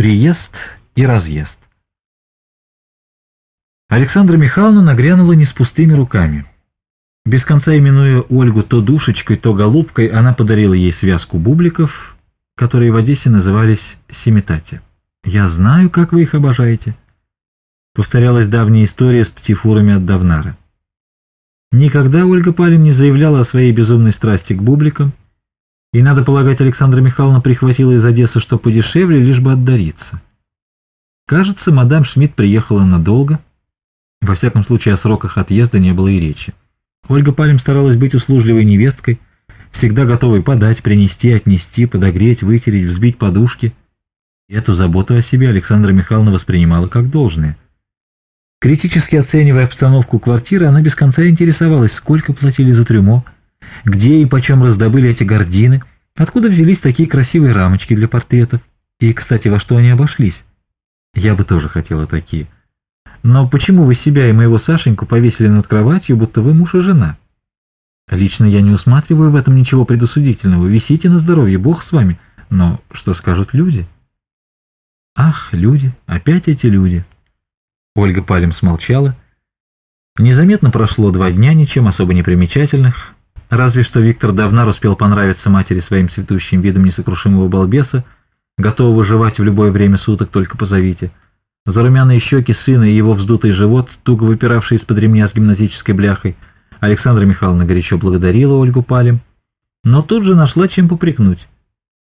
Приезд и разъезд. Александра Михайловна нагрянула не с пустыми руками. Без конца именуя Ольгу то душечкой, то голубкой, она подарила ей связку бубликов, которые в Одессе назывались семитати. «Я знаю, как вы их обожаете», — повторялась давняя история с птифурами от Давнара. Никогда Ольга Палин не заявляла о своей безумной страсти к бубликам, и, надо полагать, Александра Михайловна прихватила из Одессы что подешевле, лишь бы отдариться. Кажется, мадам Шмидт приехала надолго. Во всяком случае, о сроках отъезда не было и речи. Ольга Палем старалась быть услужливой невесткой, всегда готовой подать, принести, отнести, подогреть, вытереть, взбить подушки. И эту заботу о себе Александра Михайловна воспринимала как должное. Критически оценивая обстановку квартиры, она без конца интересовалась, сколько платили за трюмо, где и почем раздобыли эти гардины, откуда взялись такие красивые рамочки для портретов, и, кстати, во что они обошлись. Я бы тоже хотела такие. Но почему вы себя и моего Сашеньку повесили над кроватью, будто вы муж и жена? Лично я не усматриваю в этом ничего предосудительного. Висите на здоровье, бог с вами. Но что скажут люди? Ах, люди, опять эти люди. Ольга Палем смолчала. Незаметно прошло два дня, ничем особо не примечательных, Разве что Виктор давно успел понравиться матери своим цветущим видом несокрушимого балбеса, готового жевать в любое время суток, только позовите. Зарумяные щеки сына и его вздутый живот, туго выпиравший из-под ремня с гимназической бляхой, Александра Михайловна горячо благодарила Ольгу Палем, но тут же нашла чем попрекнуть.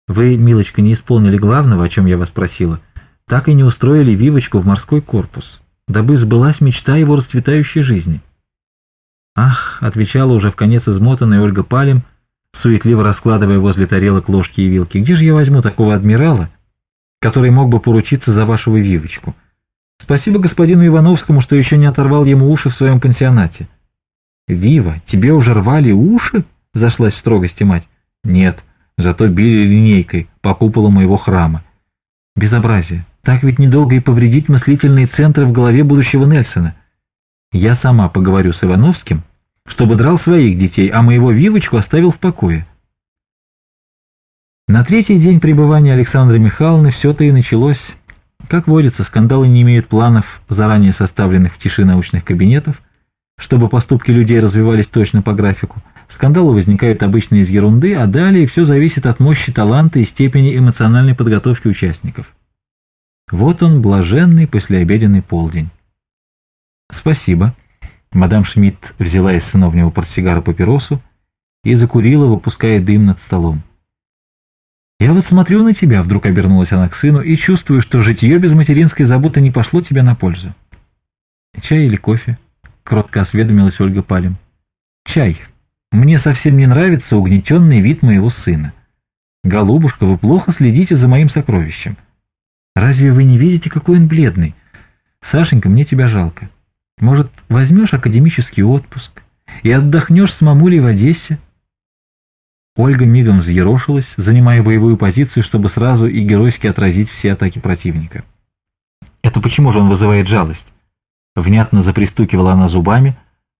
«Вы, милочка, не исполнили главного, о чем я вас просила, так и не устроили Вивочку в морской корпус, дабы сбылась мечта его расцветающей жизни». «Ах!» — отвечала уже в конец измотанная Ольга Палем, суетливо раскладывая возле тарелок ложки и вилки. «Где же я возьму такого адмирала, который мог бы поручиться за вашего вивочку? Спасибо господину Ивановскому, что еще не оторвал ему уши в своем пансионате». «Вива, тебе уже рвали уши?» — зашлась в строгости мать. «Нет, зато били линейкой по куполу моего храма». «Безобразие! Так ведь недолго и повредить мыслительные центры в голове будущего Нельсона». «Я сама поговорю с Ивановским чтобы драл своих детей, а моего Вивочку оставил в покое. На третий день пребывания Александры Михайловны все-то и началось. Как водится, скандалы не имеют планов, заранее составленных в тиши научных кабинетов, чтобы поступки людей развивались точно по графику. Скандалы возникают обычно из ерунды, а далее все зависит от мощи таланта и степени эмоциональной подготовки участников. Вот он, блаженный послеобеденный полдень. «Спасибо», Мадам Шмидт взяла из сыновнего портсигара папиросу и закурила, выпуская дым над столом. «Я вот смотрю на тебя», — вдруг обернулась она к сыну, — «и чувствую, что житье без материнской заботы не пошло тебе на пользу». «Чай или кофе?» — кротко осведомилась Ольга Палем. «Чай. Мне совсем не нравится угнетенный вид моего сына. Голубушка, вы плохо следите за моим сокровищем. Разве вы не видите, какой он бледный? Сашенька, мне тебя жалко». Может, возьмешь академический отпуск и отдохнешь с мамулей в Одессе? Ольга мигом взъерошилась, занимая боевую позицию, чтобы сразу и геройски отразить все атаки противника. «Это почему же он вызывает жалость?» Внятно запристукивала она зубами,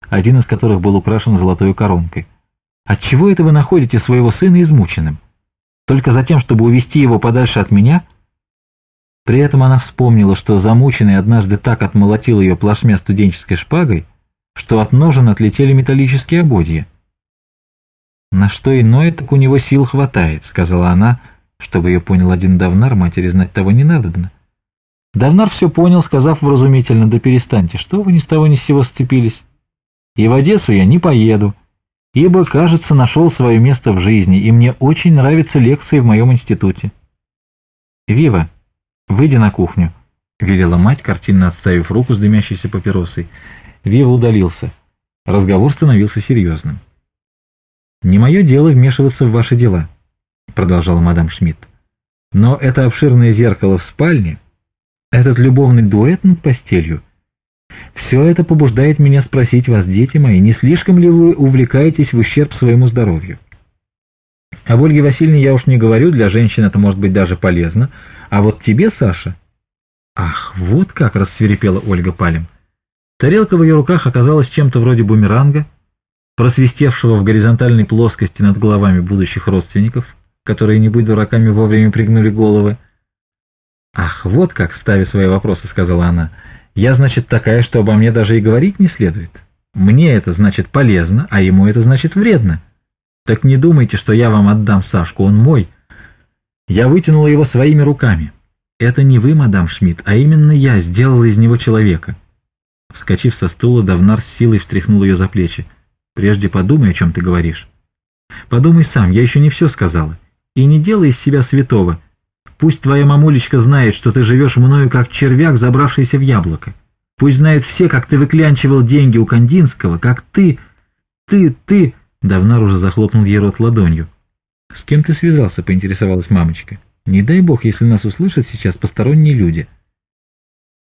один из которых был украшен золотой коронкой. «Отчего это вы находите своего сына измученным? Только за тем, чтобы увести его подальше от меня?» При этом она вспомнила, что замученный однажды так отмолотил ее плашмя студенческой шпагой, что от ножен отлетели металлические ободья. «На что иное, так у него сил хватает», — сказала она, чтобы ее понял один Давнар, матери знать того не надобно. Давнар все понял, сказав вразумительно, «Да перестаньте, что вы ни с того ни с сего сцепились? И в Одессу я не поеду, ибо, кажется, нашел свое место в жизни, и мне очень нравятся лекции в моем институте». «Вива», «Выйди на кухню», — велела мать, картинно отставив руку с дымящейся папиросой. Вива удалился. Разговор становился серьезным. «Не мое дело вмешиваться в ваши дела», — продолжала мадам Шмидт. «Но это обширное зеркало в спальне, этот любовный дуэт над постелью — все это побуждает меня спросить вас, дети мои, не слишком ли вы увлекаетесь в ущерб своему здоровью? Об Ольге Васильевне я уж не говорю, для женщин это может быть даже полезно, а вот тебе, Саша... Ах, вот как рассверепела Ольга Палем. Тарелка в ее руках оказалась чем-то вроде бумеранга, просвистевшего в горизонтальной плоскости над головами будущих родственников, которые, не будь дураками, вовремя пригнули головы. «Ах, вот как!» — ставя свои вопросы, — сказала она. «Я, значит, такая, что обо мне даже и говорить не следует. Мне это, значит, полезно, а ему это, значит, вредно. Так не думайте, что я вам отдам Сашку, он мой». Я вытянула его своими руками. «Это не вы, мадам Шмидт, а именно я сделала из него человека». Вскочив со стула, Давнар с силой встряхнул ее за плечи. «Прежде подумай, о чем ты говоришь». «Подумай сам, я еще не все сказала. И не делай из себя святого. Пусть твоя мамулечка знает, что ты живешь мною, как червяк, забравшийся в яблоко. Пусть знают все, как ты выклянчивал деньги у Кандинского, как ты... ты... ты...» Давнар уже захлопнул ей рот ладонью. «С кем ты связался?» — поинтересовалась мамочка. «Не дай бог, если нас услышат сейчас посторонние люди».